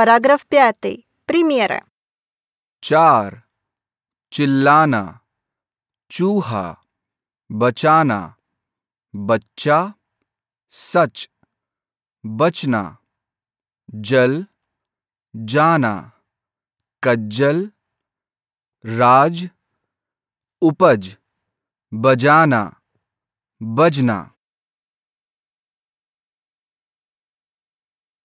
Параграф 5. Примеры. चार चिल्लाना चूहा बचाना बच्चा सच बचना जल जाना कज्जल राज उपज बजाना बजना